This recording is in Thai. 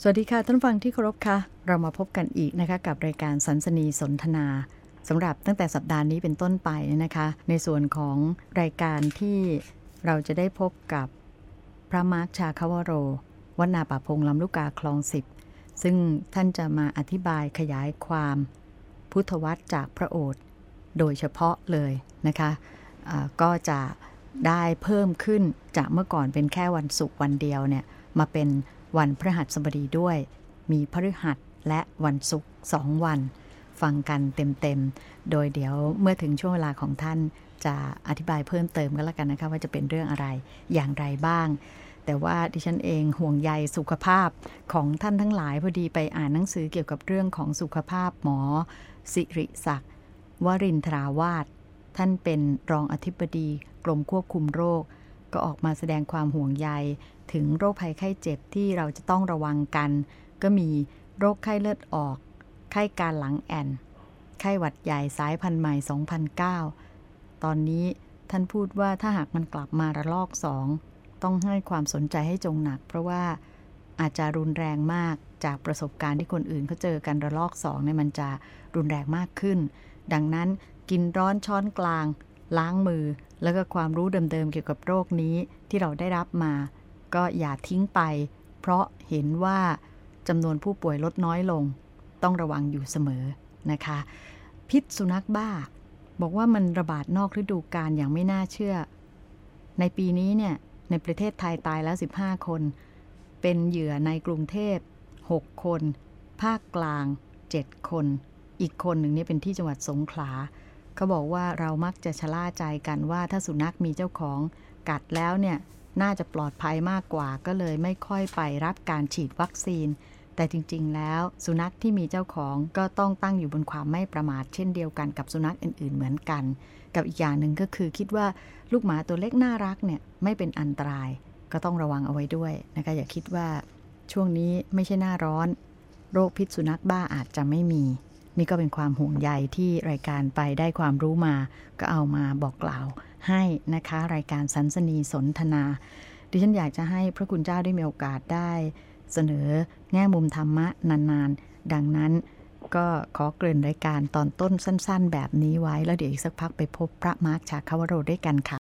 สวัสดีค่ะท่านฟังที่เคารพค่ะ เรามาพบกันอีกนะคะกับรายการสันสนีสนทนาสำหรับตั้งแต่สัปดาห์นี้เป็นต้นไปนะคะ ในส่วนของรายการที่เราจะได้พบกับพระมาร์คชาคาวโรวัดนาป่าพงลำลูกกาคลองสิบซึ่งท่านจะมาอธิบายขยายความ พุทธวัตรจากพระโอษฐ์โดยเฉพาะเลยนะคะะก็จะได้เพิ่มขึ้นจากเมื่อก่อนเป็นแค่วันศุกร์วันเดียวเนี่ยมาเป็น วันพฤหัสบดีด้วย มีพฤหัสและวันศุกร์สองวัน ฟังกันเต็มๆ โดยเดี๋ยวเมื่อถึงช่วงเวลาของท่านจะอธิบายเพิ่มเติมก็แล้วกันนะคะว่าจะเป็นเรื่องอะไรอย่างไรบ้าง แต่ว่าดิฉันเองห่วงใยสุขภาพของท่านทั้งหลายพอดีไปอ่านหนังสือเกี่ยวกับเรื่องของสุขภาพหมอ สิริศักดิ์วรินทราวาสท่านเป็นรองอธิบดีกรมควบคุมโรค ก็ออกมาแสดงความห่วงใย ถึงโรคภัยไข้เจ็บที่เราจะต้องระวังกัน ก็มีโรคไข้เลือดออก ไข้การหลังแอนไข้หวัดใหญ่สายพันธุ์ใหม่ 2009 ตอนนี้ท่านพูดว่าถ้าหากมันกลับมาระลอกสองต้องให้ความสนใจให้จงหนัก เพราะว่าอาจจะรุนแรงมากจากประสบการณ์ที่คนอื่นเขาเจอกันระลอกสองเนี่ยมันจะรุนแรงมากขึ้น ดังนั้นกินร้อนช้อนกลาง ล้างมือ แล้วก็ความรู้เดิมๆเกี่ยวกับโรคนี้ที่เราได้รับมา ก็อย่าทิ้งไป เพราะเห็นว่าจำนวนผู้ป่วยลดน้อยลง ต้องระวังอยู่เสมอนะคะ พิษสุนัขบ้า บอกว่ามันระบาดนอกฤดูกาลอย่างไม่น่าเชื่อ ในปีนี้เนี่ยในประเทศไทยตายแล้ว 15 คน เป็นเหยื่อในกรุงเทพ 6 คน ภาคกลาง 7 คน อีกคนหนึ่งนี่เป็นที่จังหวัดสงขลา เขาบอกว่าเรามักจะชะล่าใจกันว่าถ้าสุนัขมีเจ้าของกัดแล้วเนี่ยน่าจะปลอดภัยมากกว่าก็เลยไม่ค่อยไปรับการฉีดวัคซีน แต่จริงๆ แล้วสุนัขที่มีเจ้าของก็ต้องตั้งอยู่บนความไม่ประมาทเช่นเดียวกันกับสุนัขอื่นๆ เหมือนกัน กับอีกอย่างหนึ่งก็คือคิดว่าลูกหมาตัวเล็กน่ารักเนี่ยไม่เป็นอันตราย ก็ต้องระวังเอาไว้ด้วยนะคะอย่าคิดว่าช่วงนี้ไม่ใช่หน้าร้อน โรคพิษสุนัขบ้าอาจจะไม่มี นี่ก็เป็นความห่วงใยที่รายการไปได้ความรู้มา ก็เอามาบอกกล่าวให้นะคะ รายการสันสนีสนทนา ดิฉันอยากจะให้พระคุณเจ้าได้มีโอกาสได้เสนอแง่มุมธรรมะนานๆ ดังนั้นก็ขอเกริ่นรายการตอนต้นสั้น ๆ แบบนี้ไว้ แล้วเดี๋ยวอีกสักพักไปพบพระมาร์คชาคาวโรด้วยกันค่ะ